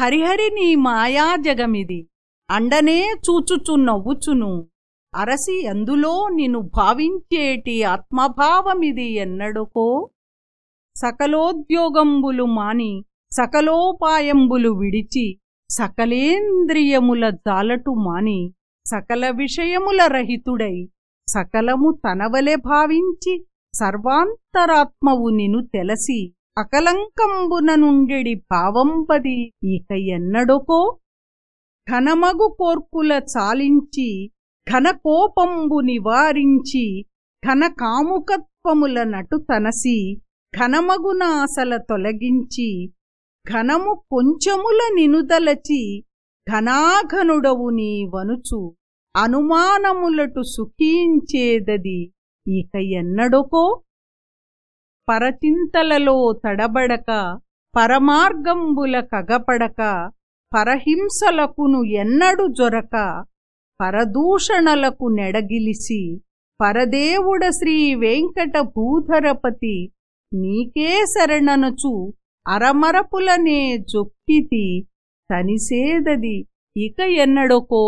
హరిహరి నీ మాయాజగమిది. అండనే చూచుచు నవ్వుచును అరసి అందులో నిన్ను భావించేటి ఆత్మభావమిది ఎన్నడుకో? సకలోద్యోగంబులు మాని సకలోపాయంబులు విడిచి సకలేంద్రియముల జాలటు మాని సకల విషయముల రహితుడై సకలము తనవలె భావించి సర్వాంతరాత్మవు నిను తెలసి అకలంకంబున నుండెడి భావంపది ఇక ఎన్నడొకో ఘనమగు కోర్కుల చాలించి ఘనకోపంబు నివారించి ఘన కాముకత్వముల నటు తనసి ఘనమగునాసల తొలగించి ఘనము కొంచెముల నినుదలచి ఘనాఘనుడవు నీ వనుచు అనుమానములటు సుఖీంచేదది ఇక ఎన్నడొకో పరచింతలలో తడబడక పరమార్గంబుల కగపడక పరహింసలకును ఎన్నడు జొరక పరదూషణలకు నెడగిలిసి పరదేవుడ శ్రీ వెంకట భూధరపతి నీకే శరణనచు అరమరపులనే జొక్కితి తనిసేదది ఇక ఎన్నడొకో?